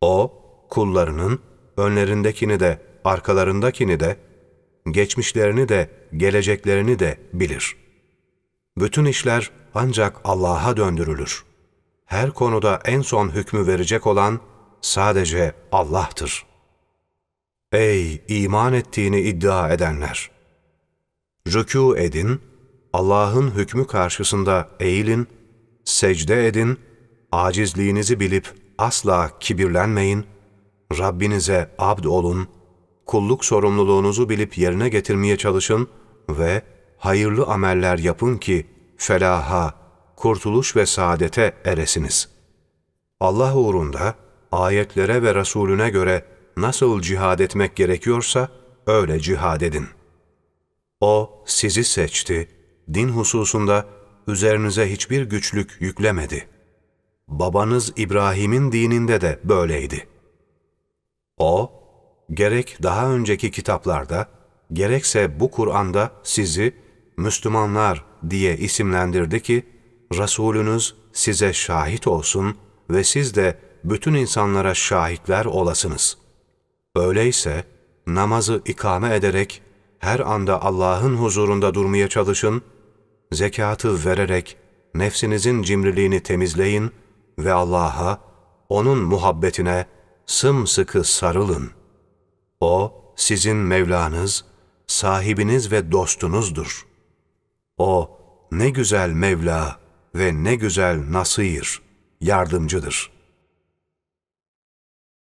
O, kullarının önlerindekini de, arkalarındakini de, geçmişlerini de, geleceklerini de bilir. Bütün işler ancak Allah'a döndürülür. Her konuda en son hükmü verecek olan sadece Allah'tır. Ey iman ettiğini iddia edenler! Rükû edin, Allah'ın hükmü karşısında eğilin, secde edin, acizliğinizi bilip asla kibirlenmeyin, Rabbinize abd olun, kulluk sorumluluğunuzu bilip yerine getirmeye çalışın ve hayırlı ameller yapın ki felaha, kurtuluş ve saadete eresiniz. Allah uğrunda ayetlere ve Resulüne göre nasıl cihad etmek gerekiyorsa öyle cihad edin. O sizi seçti, din hususunda üzerinize hiçbir güçlük yüklemedi. Babanız İbrahim'in dininde de böyleydi. O, gerek daha önceki kitaplarda, gerekse bu Kur'an'da sizi Müslümanlar diye isimlendirdi ki, Resulünüz size şahit olsun ve siz de bütün insanlara şahitler olasınız. Öyleyse namazı ikame ederek her anda Allah'ın huzurunda durmaya çalışın, zekatı vererek nefsinizin cimriliğini temizleyin ve Allah'a, O'nun muhabbetine sımsıkı sarılın. O, sizin Mevlanız, sahibiniz ve dostunuzdur. O, ne güzel Mevla ve ne güzel Nasir, yardımcıdır.''